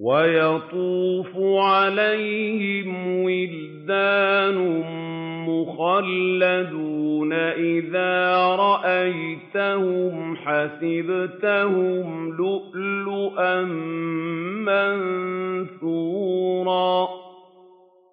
وَيَطُوفُ عَلَيْهِمْ وِلْدَانٌ مُّخَلَّدُونَ إِذَا رَأَيْتَهُمْ حَسِبْتَهُمْ لُؤْلُؤًا مَّنثُورًا.